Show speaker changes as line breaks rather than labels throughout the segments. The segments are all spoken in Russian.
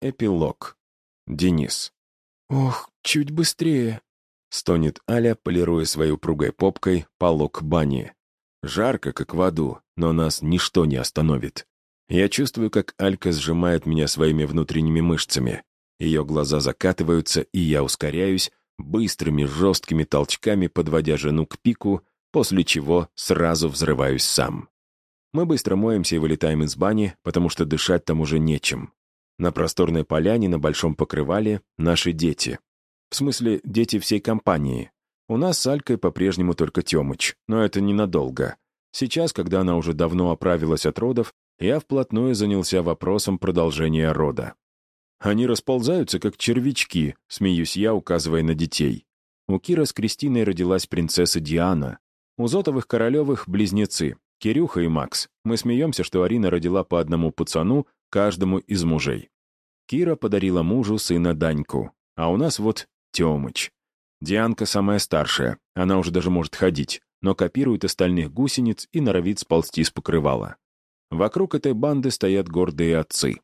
Эпилог. Денис.
«Ох, чуть быстрее!»
— стонет Аля, полируя своей упругой попкой полок бани. Жарко, как в аду, но нас ничто не остановит. Я чувствую, как Алька сжимает меня своими внутренними мышцами. Ее глаза закатываются, и я ускоряюсь, быстрыми жесткими толчками подводя жену к пику, после чего сразу взрываюсь сам. Мы быстро моемся и вылетаем из бани, потому что дышать там уже нечем. На просторной поляне на большом покрывале наши дети. В смысле, дети всей компании. У нас с Алькой по-прежнему только Тёмыч, но это ненадолго. Сейчас, когда она уже давно оправилась от родов, я вплотную занялся вопросом продолжения рода. Они расползаются, как червячки, смеюсь я, указывая на детей. У Кира с Кристиной родилась принцесса Диана. У Зотовых Королевых — близнецы, Кирюха и Макс. Мы смеемся, что Арина родила по одному пацану, каждому из мужей. Кира подарила мужу сына Даньку, а у нас вот Тёмыч. Дианка самая старшая, она уже даже может ходить, но копирует остальных гусениц и норовит сползти с покрывала. Вокруг этой банды стоят гордые отцы.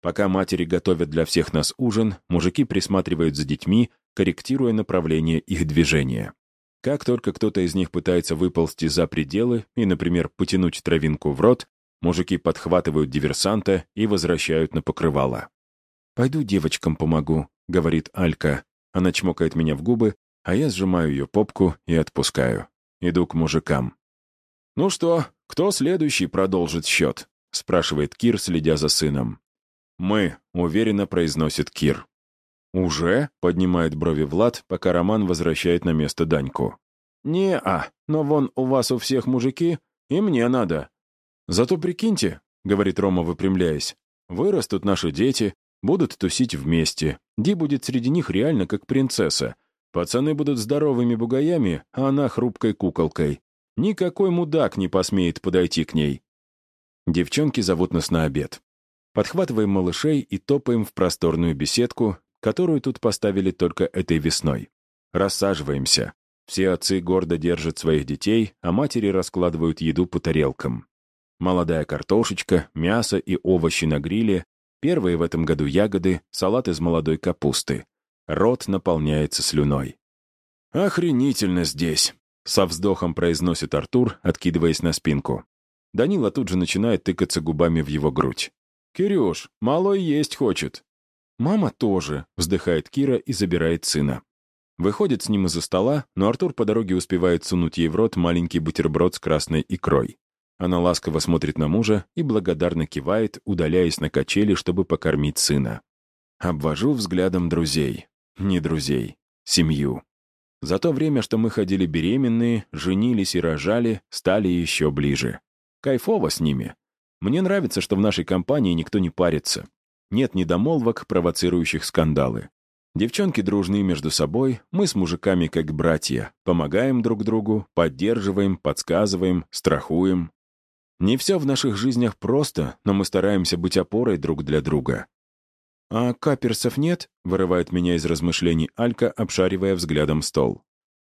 Пока матери готовят для всех нас ужин, мужики присматривают за детьми, корректируя направление их движения. Как только кто-то из них пытается выползти за пределы и, например, потянуть травинку в рот, мужики подхватывают диверсанта и возвращают на покрывало. «Пойду девочкам помогу», — говорит Алька. Она чмокает меня в губы, а я сжимаю ее попку и отпускаю. Иду к мужикам. «Ну что, кто следующий продолжит счет?» — спрашивает Кир, следя за сыном. «Мы», — уверенно произносит Кир. «Уже?» — поднимает брови Влад, пока Роман возвращает на место Даньку. «Не-а, но вон у вас у всех мужики, и мне надо». «Зато прикиньте», — говорит Рома, выпрямляясь, «вырастут наши дети, будут тусить вместе. Ди будет среди них реально как принцесса. Пацаны будут здоровыми бугаями, а она хрупкой куколкой. Никакой мудак не посмеет подойти к ней». Девчонки зовут нас на обед. Подхватываем малышей и топаем в просторную беседку, которую тут поставили только этой весной. Рассаживаемся. Все отцы гордо держат своих детей, а матери раскладывают еду по тарелкам. Молодая картошечка, мясо и овощи на гриле, первые в этом году ягоды, салат из молодой капусты. Рот наполняется слюной. «Охренительно здесь!» — со вздохом произносит Артур, откидываясь на спинку. Данила тут же начинает тыкаться губами в его грудь. «Кирюш, малой есть хочет. «Мама тоже», — вздыхает Кира и забирает сына. Выходит с ним из-за стола, но Артур по дороге успевает сунуть ей в рот маленький бутерброд с красной икрой. Она ласково смотрит на мужа и благодарно кивает, удаляясь на качели, чтобы покормить сына. Обвожу взглядом друзей. Не друзей. Семью. За то время, что мы ходили беременные, женились и рожали, стали еще ближе. Кайфово с ними. Мне нравится, что в нашей компании никто не парится. Нет недомолвок, провоцирующих скандалы. Девчонки дружны между собой, мы с мужиками как братья, помогаем друг другу, поддерживаем, подсказываем, страхуем. Не все в наших жизнях просто, но мы стараемся быть опорой друг для друга. «А каперсов нет?» — вырывает меня из размышлений Алька, обшаривая взглядом стол.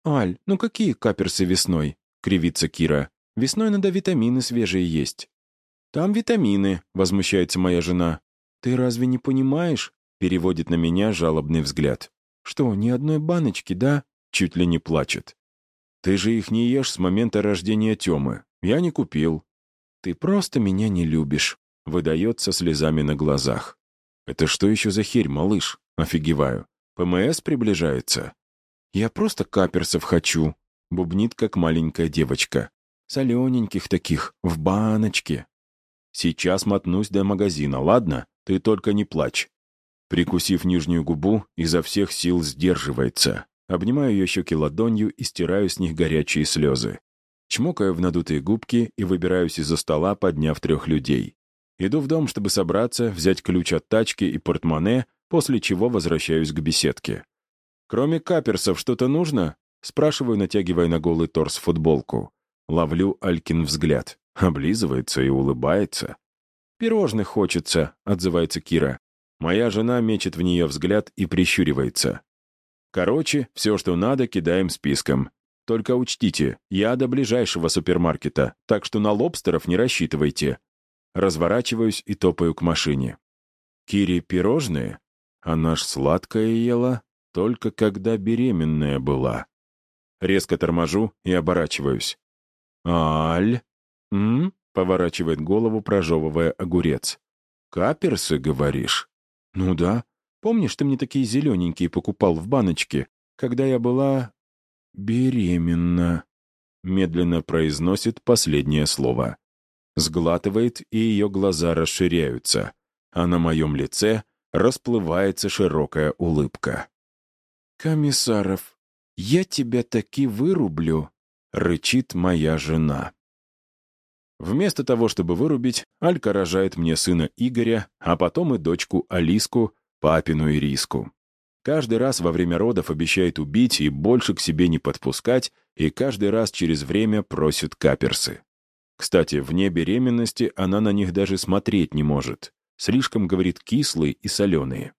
«Аль, ну какие каперсы весной?» — кривится Кира. «Весной надо витамины свежие есть». «Там витамины», — возмущается моя жена. «Ты разве не понимаешь?» — переводит на меня жалобный взгляд. «Что, ни одной баночки, да?» — чуть ли не плачет. «Ты же их не ешь с момента рождения Тёмы. Я не купил». «Ты просто меня не любишь», — выдает со слезами на глазах. «Это что еще за херь, малыш?» — офигеваю. «ПМС приближается?» «Я просто каперсов хочу», — бубнит, как маленькая девочка. «Солененьких таких, в баночке». «Сейчас мотнусь до магазина, ладно?» Ты только не плачь». Прикусив нижнюю губу, изо всех сил сдерживается. Обнимаю ее щеки ладонью и стираю с них горячие слезы. Чмокаю в надутые губки и выбираюсь из-за стола, подняв трех людей. Иду в дом, чтобы собраться, взять ключ от тачки и портмоне, после чего возвращаюсь к беседке. «Кроме каперсов что-то нужно?» Спрашиваю, натягивая на голый торс футболку. Ловлю Алькин взгляд. Облизывается и улыбается. «Пирожных хочется», — отзывается Кира. Моя жена мечет в нее взгляд и прищуривается. Короче, все, что надо, кидаем списком. Только учтите, я до ближайшего супермаркета, так что на лобстеров не рассчитывайте. Разворачиваюсь и топаю к машине. Кири пирожные? Она ж сладкое ела, только когда беременная была. Резко торможу и оборачиваюсь. «Аль?» «М?» — поворачивает голову, прожевывая огурец. «Каперсы, говоришь?» «Ну да. Помнишь, ты мне такие зелененькие покупал в баночке, когда я была... беременна?» Медленно произносит последнее слово. Сглатывает, и ее глаза расширяются, а на моем лице расплывается широкая улыбка. «Комиссаров, я тебя таки вырублю», — рычит моя жена. Вместо того, чтобы вырубить, Алька рожает мне сына Игоря, а потом и дочку Алиску, папину Ириску. Каждый раз во время родов обещает убить и больше к себе не подпускать, и каждый раз через время просит каперсы. Кстати, вне беременности она на них даже смотреть не может. Слишком, говорит, кислые и соленые.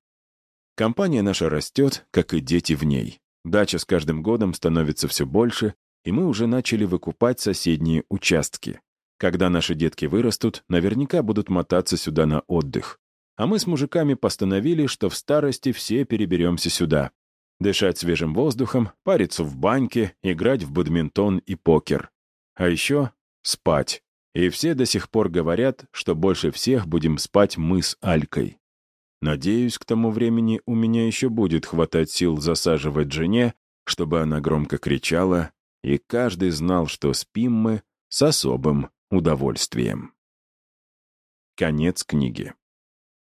Компания наша растет, как и дети в ней. Дача с каждым годом становится все больше, и мы уже начали выкупать соседние участки. Когда наши детки вырастут, наверняка будут мотаться сюда на отдых. А мы с мужиками постановили, что в старости все переберемся сюда. Дышать свежим воздухом, париться в баньке, играть в бадминтон и покер. А еще спать. И все до сих пор говорят, что больше всех будем спать мы с Алькой. Надеюсь, к тому времени у меня еще будет хватать сил засаживать жене, чтобы она громко кричала, и каждый знал, что спим мы с особым удовольствием. Конец книги.